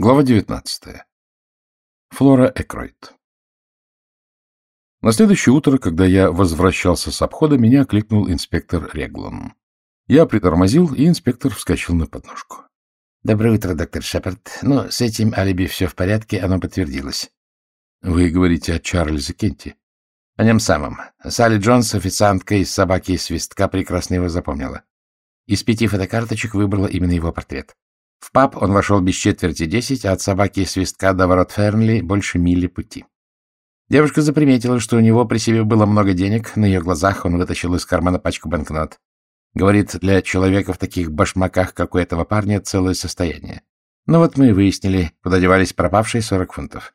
Глава 19. Флора Экройт. На следующее утро, когда я возвращался с обхода, меня окликнул инспектор Реглан. Я притормозил, и инспектор вскочил на подножку. — Доброе утро, доктор Шепард. Ну, с этим алиби все в порядке, оно подтвердилось. — Вы говорите о Чарльзе Кенте? — О нем самом. Салли Джонс, официантка из «Собаки и свистка», прекрасно его запомнила. Из пяти фотокарточек выбрала именно его портрет. В паб он вошел без четверти десять, а от собаки и свистка до ворот Фернли больше мили пути. Девушка заприметила, что у него при себе было много денег, на ее глазах он вытащил из кармана пачку банкнот. Говорит, для человека в таких башмаках, как у этого парня, целое состояние. Ну вот мы и выяснили, куда девались пропавшие сорок фунтов.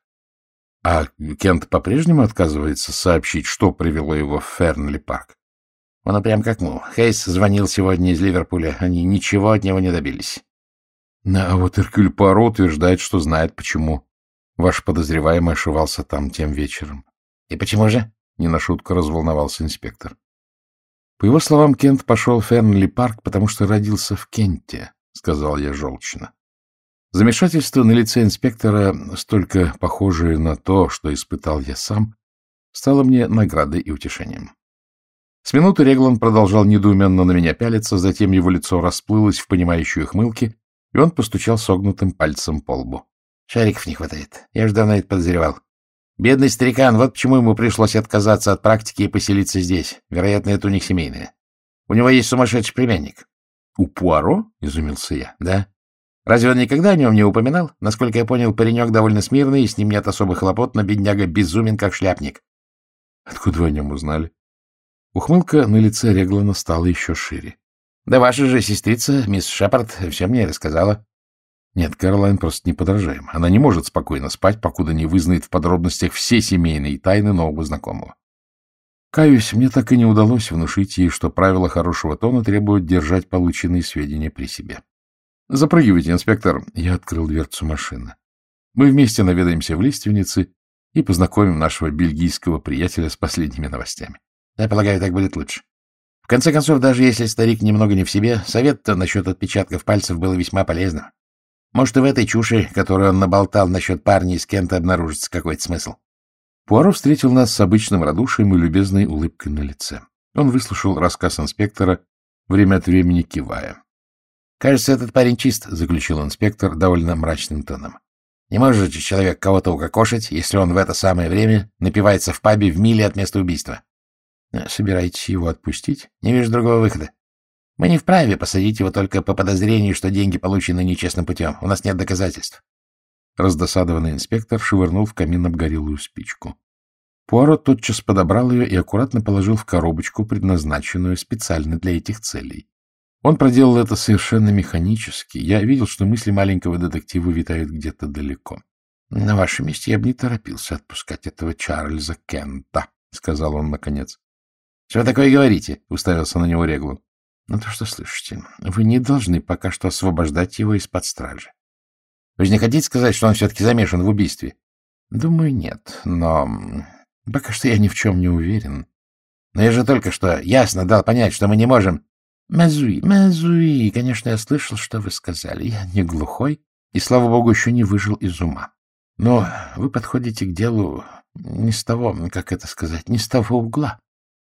А Кент по-прежнему отказывается сообщить, что привело его в Фернли парк? Он прям как му. Хейс звонил сегодня из Ливерпуля. Они ничего от него не добились. А вот Эркюль Пуаро утверждает, что знает, почему ваш подозреваемый ошивался там тем вечером. — И почему же? — не на шутку разволновался инспектор. По его словам, Кент пошел в Фернли парк, потому что родился в Кенте, — сказал я желчно. Замешательство на лице инспектора, столько похожее на то, что испытал я сам, стало мне наградой и утешением. С минуты Реглан продолжал недоуменно на меня пялиться, затем его лицо расплылось в понимающей ухмылке, и он постучал согнутым пальцем по лбу. — Шариков не хватает. Я же давно это подозревал. Бедный старикан, вот почему ему пришлось отказаться от практики и поселиться здесь. Вероятно, это у них семейное. У него есть сумасшедший племянник. — У Пуаро? — изумился я. — Да. Разве он никогда о нем не упоминал? Насколько я понял, паренек довольно смирный, и с ним нет особых хлопот, но бедняга безумен, как шляпник. — Откуда вы о нем узнали? Ухмылка на лице Реглана стала еще шире. Да ваша же сестрица, мисс Шепард, все мне рассказала. Нет, Кэролайн просто неподражаема. Она не может спокойно спать, покуда не вызнает в подробностях все семейные тайны нового знакомого. Каюсь, мне так и не удалось внушить ей, что правила хорошего тона требуют держать полученные сведения при себе. Запрыгивайте, инспектор. Я открыл дверцу машины. Мы вместе наведаемся в лиственнице и познакомим нашего бельгийского приятеля с последними новостями. Я полагаю, так будет лучше. В конце концов, даже если старик немного не в себе, совет-то насчет отпечатков пальцев был весьма полезным. Может, и в этой чуши, которую он наболтал насчет парня из Кента, обнаружится какой-то смысл. Пуаро встретил нас с обычным радушием и любезной улыбкой на лице. Он выслушал рассказ инспектора, время от времени кивая. — Кажется, этот парень чист, — заключил инспектор довольно мрачным тоном. — Не может же человек кого-то укокошить, если он в это самое время напивается в пабе в миле от места убийства. Собираетесь его отпустить? Не вижу другого выхода. Мы не вправе посадить его только по подозрению, что деньги получены нечестным путем. У нас нет доказательств. Раздосадованный инспектор швырнул в камин обгорелую спичку. Пуаро тотчас подобрал ее и аккуратно положил в коробочку, предназначенную специально для этих целей. Он проделал это совершенно механически. Я видел, что мысли маленького детектива витают где-то далеко. — На вашем месте я бы не торопился отпускать этого Чарльза Кента, — сказал он наконец. — Что вы такое говорите? — уставился на него Реглу. — Ну то, что слышите. Вы не должны пока что освобождать его из-под стражи. — Вы же не хотите сказать, что он все-таки замешан в убийстве? — Думаю, нет. Но пока что я ни в чем не уверен. — Но я же только что ясно дал понять, что мы не можем... — Мазуи, Мазуи, конечно, я слышал, что вы сказали. Я не глухой и, слава богу, еще не выжил из ума. Но вы подходите к делу не с того, как это сказать, не с того угла.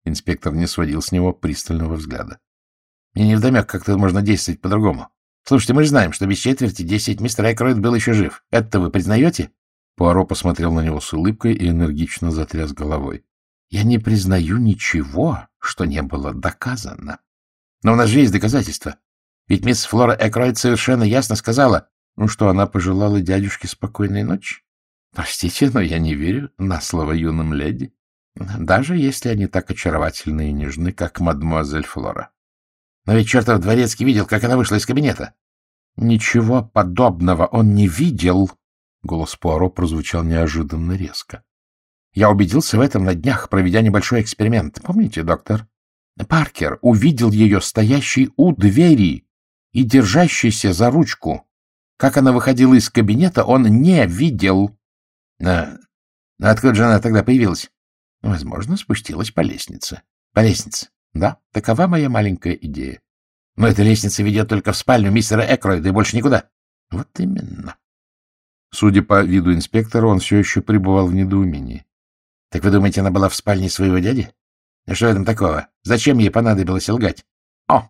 Инспектор не сводил с него пристального взгляда. — Мне невдомек, как тут можно действовать по-другому. Слушайте, мы же знаем, что без четверти десять мистер Экройд был еще жив. Это вы признаете? Пуаро посмотрел на него с улыбкой и энергично затряс головой. — Я не признаю ничего, что не было доказано. Но у нас же есть доказательства. Ведь мисс Флора Экройд совершенно ясно сказала, ну что, она пожелала дядюшке спокойной ночи. Простите, но я не верю на слово юным леди даже если они так очаровательны и нежны, как мадемуазель Флора. Но ведь чертов дворецкий видел, как она вышла из кабинета. Ничего подобного он не видел. Голос Пуаро прозвучал неожиданно резко. Я убедился в этом на днях, проведя небольшой эксперимент. Помните, доктор? Паркер увидел ее стоящей у двери и держащейся за ручку. Как она выходила из кабинета, он не видел. А, откуда же она тогда появилась? Возможно, спустилась по лестнице. По лестнице. Да, такова моя маленькая идея. Но эта лестница ведет только в спальню мистера Экройда и больше никуда. Вот именно. Судя по виду инспектора, он все еще пребывал в недоумении. — Так вы думаете, она была в спальне своего дяди? А что в этом такого? Зачем ей понадобилось лгать? — О,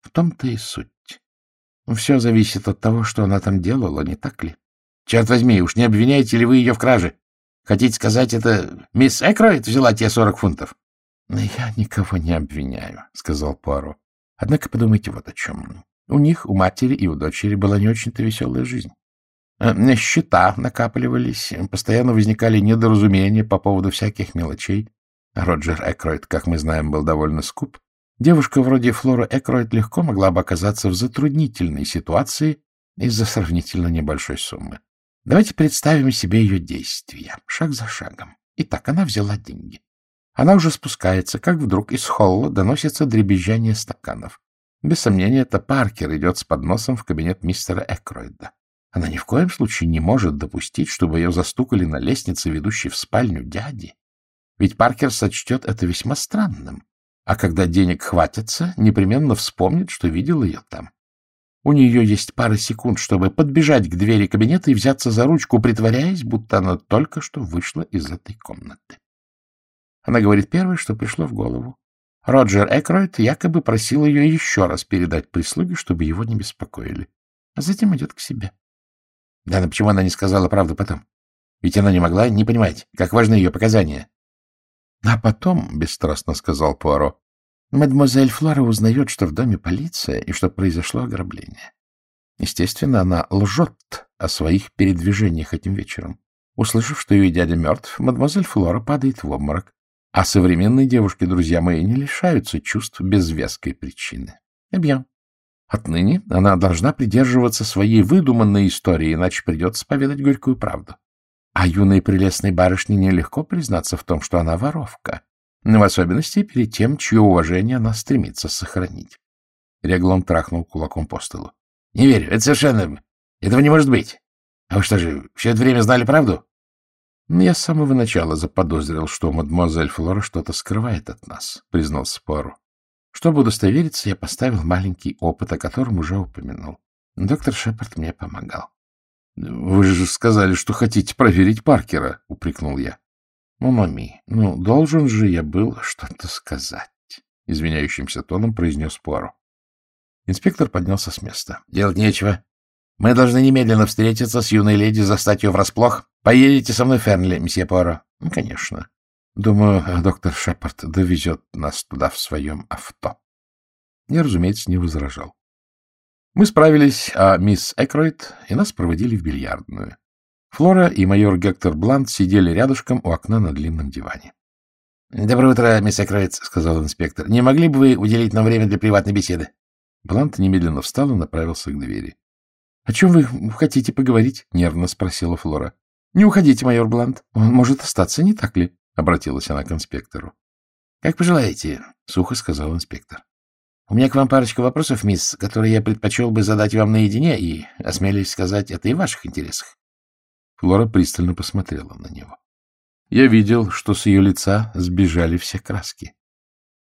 в том-то и суть. Все зависит от того, что она там делала, не так ли? — Черт возьми, уж не обвиняете ли вы ее в краже? Хотите сказать, это мисс Экроид взяла те сорок фунтов? — Я никого не обвиняю, — сказал Пуаро. — Однако подумайте вот о чем. У них, у матери и у дочери была не очень-то веселая жизнь. Э, счета накапливались, постоянно возникали недоразумения по поводу всяких мелочей. Роджер Экройд, как мы знаем, был довольно скуп. Девушка вроде Флора Экройд легко могла бы оказаться в затруднительной ситуации из-за сравнительно небольшой суммы. Давайте представим себе ее действия, шаг за шагом. Итак, она взяла деньги. Она уже спускается, как вдруг из холла доносится дребезжание стаканов. Без сомнения, это Паркер идет с подносом в кабинет мистера Экройда. Она ни в коем случае не может допустить, чтобы ее застукали на лестнице, ведущей в спальню дяди. Ведь Паркер сочтет это весьма странным. А когда денег хватится, непременно вспомнит, что видел ее там. У нее есть пара секунд, чтобы подбежать к двери кабинета и взяться за ручку, притворяясь, будто она только что вышла из этой комнаты. Она говорит первое, что пришло в голову. Роджер Экройд якобы просил ее еще раз передать прислуге, чтобы его не беспокоили. А затем идет к себе. Да, но почему она не сказала правду потом? Ведь она не могла не понимать, как важны ее показания. — А потом, — бесстрастно сказал Пуаро, — мадемуазель Флора узнает, что в доме полиция и что произошло ограбление. Естественно, она лжет о своих передвижениях этим вечером. Услышав, что ее дядя мертв, мадемуазель Флора падает в обморок. А современные девушки, друзья мои, не лишаются чувств без веской причины. Эбьян. Отныне она должна придерживаться своей выдуманной истории, иначе придется поведать горькую правду. А юной прелестной барышне нелегко признаться в том, что она воровка, в особенности перед тем, чье уважение она стремится сохранить. Реглон трахнул кулаком по столу. — Не верю, это совершенно... Этого не может быть. А вы что же, все это время знали правду? Я с самого начала заподозрил, что мадемуазель Флора что-то скрывает от нас, — признался Пуаро. Чтобы удостовериться, я поставил маленький опыт, о котором уже упомянул. Доктор Шепард мне помогал. — Вы же сказали, что хотите проверить Паркера, — упрекнул я. — Ну, мами, ну, должен же я был что-то сказать, — извиняющимся тоном произнес Пуаро. Инспектор поднялся с места. — Делать нечего. Мы должны немедленно встретиться с юной леди, застать ее врасплох. Поедете со мной, Фернли, месье Пуаро? — Ну, конечно. Думаю, доктор Шепард довезет нас туда в своем авто. Я, разумеется, не возражал. Мы справились, а мисс Экройд и нас проводили в бильярдную. Флора и майор Гектор Блант сидели рядышком у окна на длинном диване. — Доброе утро, мисс Экройд, — сказал инспектор. — Не могли бы вы уделить нам время для приватной беседы? Блант немедленно встал и направился к двери. — О чем вы хотите поговорить? — нервно спросила Флора. — Не уходите, майор Блант. Он может остаться, не так ли? — обратилась она к инспектору. — Как пожелаете, — сухо сказал инспектор. — У меня к вам парочка вопросов, мисс, которые я предпочел бы задать вам наедине, и, осмелюсь сказать, это и в ваших интересах. Флора пристально посмотрела на него. Я видел, что с ее лица сбежали все краски.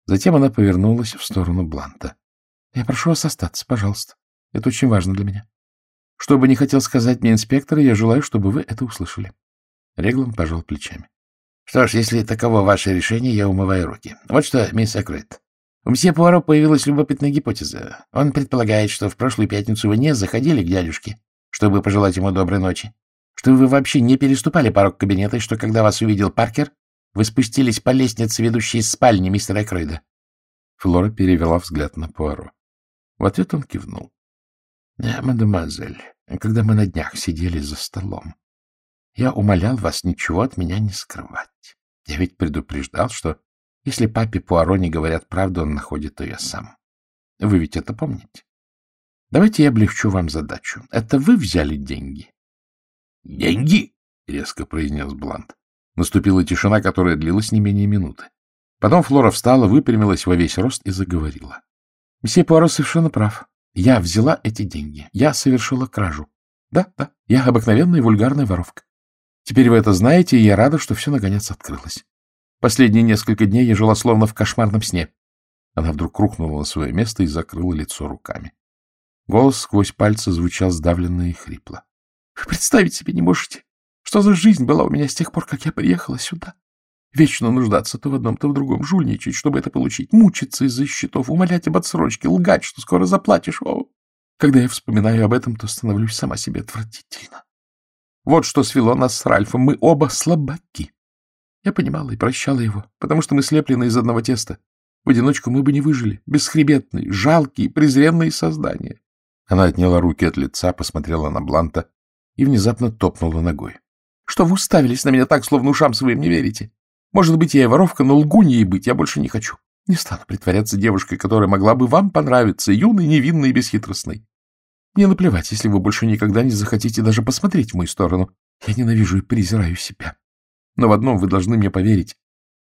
Затем она повернулась в сторону Бланта. — Я прошу вас остаться, пожалуйста. Это очень важно для меня. Что бы ни хотел сказать мне инспектор, я желаю, чтобы вы это услышали. Реглан пожал плечами. — Что ж, если таково ваше решение, я умываю руки. Вот что, мисс Экройт. У мсье Пуаро появилась любопытная гипотеза. Он предполагает, что в прошлую пятницу вы не заходили к дядюшке, чтобы пожелать ему доброй ночи, что вы вообще не переступали порог кабинета, и что, когда вас увидел Паркер, вы спустились по лестнице, ведущей из спальни мистера Экройда. Флора перевела взгляд на Пуаро. В ответ он кивнул. — Мадемуазель, когда мы на днях сидели за столом, я умолял вас ничего от меня не скрывать. Я ведь предупреждал, что если папе Пуаро не говорят правду, он находит ее сам. Вы ведь это помните? Давайте я облегчу вам задачу. Это вы взяли деньги? — Деньги? — резко произнес Блант. Наступила тишина, которая длилась не менее минуты. Потом Флора встала, выпрямилась во весь рост и заговорила. — Месье Пуаро совершенно прав. Я взяла эти деньги. Я совершила кражу. Да, да, я обыкновенная вульгарная воровка. Теперь вы это знаете, и я рада, что все наконец открылось. Последние несколько дней я жила словно в кошмарном сне. Она вдруг рухнула на свое место и закрыла лицо руками. Голос сквозь пальцы звучал сдавленно и хрипло. Вы представить себе не можете, что за жизнь была у меня с тех пор, как я приехала сюда. Вечно нуждаться то в одном, то в другом, жульничать, чтобы это получить, мучиться из-за счетов, умолять об отсрочке, лгать, что скоро заплатишь. О, когда я вспоминаю об этом, то становлюсь сама себе отвратительно. Вот что свело нас с Ральфом. Мы оба слабаки. Я понимала и прощала его, потому что мы слеплены из одного теста. В одиночку мы бы не выжили. Бесхребетные, жалкие, презренные создания. Она отняла руки от лица, посмотрела на Бланта и внезапно топнула ногой. — Что вы уставились на меня так, словно ушам своим не верите? Может быть, я и воровка, но лгуньей быть я больше не хочу. Не стану притворяться девушкой, которая могла бы вам понравиться, юной, невинной и бесхитростной. Мне наплевать, если вы больше никогда не захотите даже посмотреть в мою сторону. Я ненавижу и презираю себя. Но в одном вы должны мне поверить.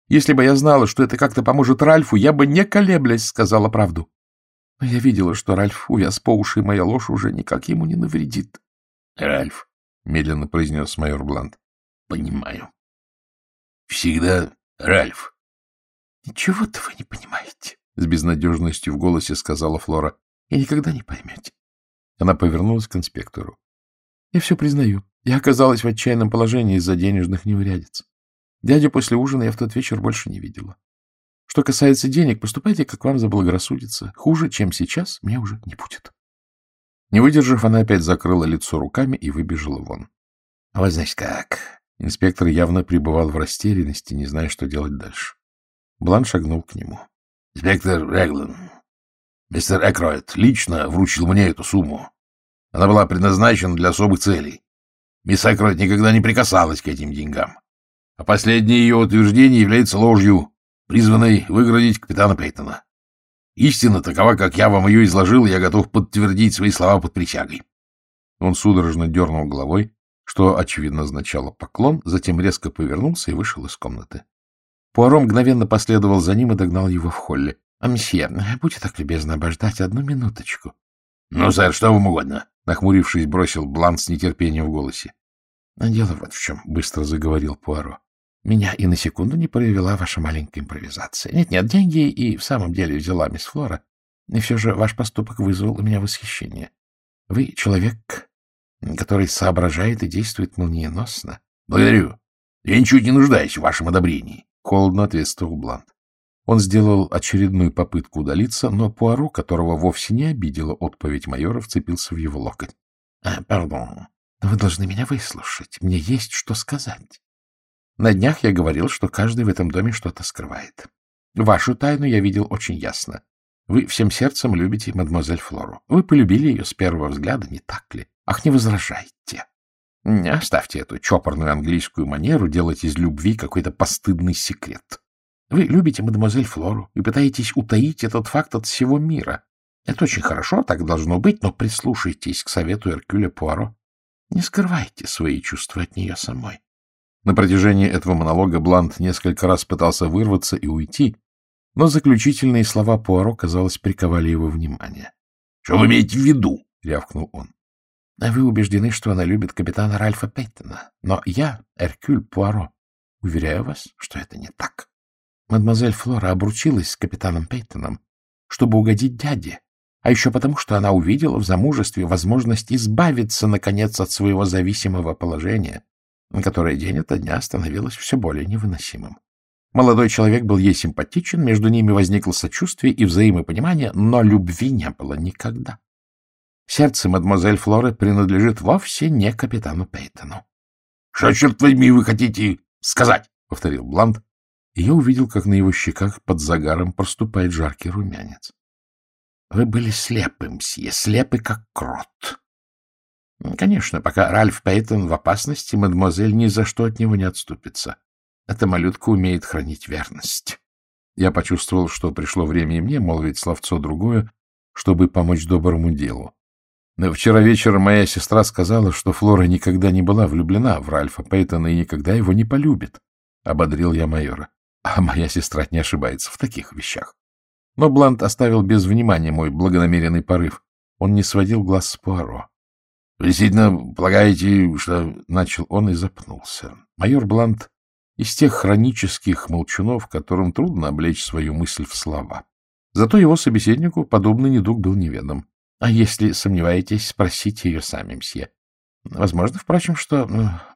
Если бы я знала, что это как-то поможет Ральфу, я бы, не колеблясь, сказала правду. Но я видела, что Ральф увяз по уши, и моя ложь уже никак ему не навредит. — Ральф, — медленно произнес майор Блант, — понимаю. — Всегда Ральф. — Ничего-то вы не понимаете, — с безнадежностью в голосе сказала Флора. — И никогда не поймете. Она повернулась к инспектору. — Я все признаю. Я оказалась в отчаянном положении из-за денежных неурядиц. Дядю после ужина я в тот вечер больше не видела. Что касается денег, поступайте, как вам заблагорассудится. Хуже, чем сейчас, мне уже не будет. Не выдержав, она опять закрыла лицо руками и выбежала вон. — Вот значит как. Инспектор явно пребывал в растерянности, не зная, что делать дальше. Блан шагнул к нему. — Инспектор Реглан, мистер Экроид лично вручил мне эту сумму. Она была предназначена для особых целей. Мисс Экроид никогда не прикасалась к этим деньгам. А последнее ее утверждение является ложью, призванной выградить капитана Пейтона. Истина такова, как я вам ее изложил, и я готов подтвердить свои слова под присягой. Он судорожно дернул головой, что, очевидно, означало поклон, затем резко повернулся и вышел из комнаты. Пуаро мгновенно последовал за ним и догнал его в холле. — А, мсье, будьте так любезны обождать одну минуточку. — Ну, сэр, что вам угодно? — нахмурившись, бросил Блант с нетерпением в голосе. — Дело вот в чем, — быстро заговорил Пуаро. Меня и на секунду не провела ваша маленькая импровизация. Нет-нет, деньги и в самом деле взяла мисс Флора. И все же ваш поступок вызвал у меня восхищение. Вы человек, который соображает и действует молниеносно. — Благодарю. Я ничуть не нуждаюсь в вашем одобрении. — холодно ответствовал Блант. Он сделал очередную попытку удалиться, но Пуаро, которого вовсе не обидела отповедь майора, вцепился в его локоть. — Пардон, вы должны меня выслушать. Мне есть что сказать. На днях я говорил, что каждый в этом доме что-то скрывает. Вашу тайну я видел очень ясно. Вы всем сердцем любите мадемуазель Флору. Вы полюбили ее с первого взгляда, не так ли? Ах, не возражайте. Не оставьте эту чопорную английскую манеру делать из любви какой-то постыдный секрет. Вы любите мадемуазель Флору и пытаетесь утаить этот факт от всего мира. Это очень хорошо, так должно быть, но прислушайтесь к совету Эркюля Пуаро. Не скрывайте свои чувства от нее самой. На протяжении этого монолога Блант несколько раз пытался вырваться и уйти, но заключительные слова Пуаро, казалось, приковали его внимание. — Что вы имеете в виду? — рявкнул он. — Вы убеждены, что она любит капитана Ральфа Пейтона. Но я, Эркюль Пуаро, уверяю вас, что это не так. Мадемуазель Флора обручилась с капитаном Пейтоном, чтобы угодить дяде, а еще потому, что она увидела в замужестве возможность избавиться, наконец, от своего зависимого положения которое день ото дня становилось все более невыносимым. Молодой человек был ей симпатичен, между ними возникло сочувствие и взаимопонимание, но любви не было никогда. Сердце мадемуазель Флоры принадлежит вовсе не капитану Пейтону. — Что, черт возьми, вы хотите сказать? — повторил Блант, и я увидел, как на его щеках под загаром проступает жаркий румянец. — Вы были слепы, мсье, слепы, как крот. Конечно, пока Ральф Пейтон в опасности, мадемуазель ни за что от него не отступится. Эта малютка умеет хранить верность. Я почувствовал, что пришло время и мне молвить словцо другое, чтобы помочь доброму делу. Но вчера вечером моя сестра сказала, что Флора никогда не была влюблена в Ральфа Пейтона и никогда его не полюбит. Ободрил я майора. А моя сестра не ошибается в таких вещах. Но Блант оставил без внимания мой благонамеренный порыв. Он не сводил глаз с Пуаро. — Вы действительно полагаете, что... — начал он и запнулся. Майор Блант из тех хронических молчунов, которым трудно облечь свою мысль в слова. Зато его собеседнику подобный недуг был неведом. — А если сомневаетесь, спросите ее сами, мсье. Возможно, впрочем, что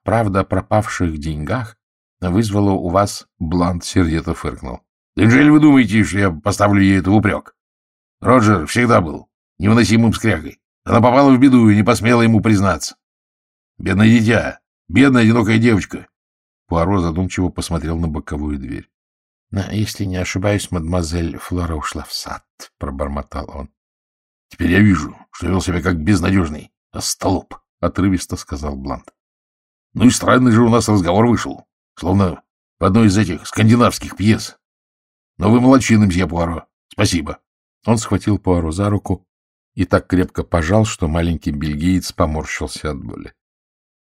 правда о пропавших деньгах вызвала у вас... Блант сердито фыркнул. — Неужели вы думаете, что я поставлю ей это в упрек? Роджер всегда был невыносимым скрягой. Она попала в беду и не посмела ему признаться. Бедное дитя, бедная одинокая девочка. Пуаро задумчиво посмотрел на боковую дверь. — Если не ошибаюсь, мадемуазель Флора ушла в сад, — пробормотал он. — Теперь я вижу, что вел себя как безнадежный остолоп, — отрывисто сказал Блант. — Ну и странный же у нас разговор вышел, словно в одной из этих скандинавских пьес. Но вы молодчины, мсье Пуаро. Спасибо. Он схватил Пуаро за руку и так крепко пожал, что маленький бельгиец поморщился от боли.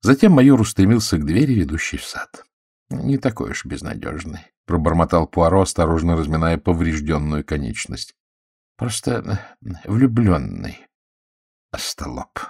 Затем майор устремился к двери, ведущей в сад. — Не такой уж безнадежный, — пробормотал Пуаро, осторожно разминая поврежденную конечность. — Просто влюбленный остолоп.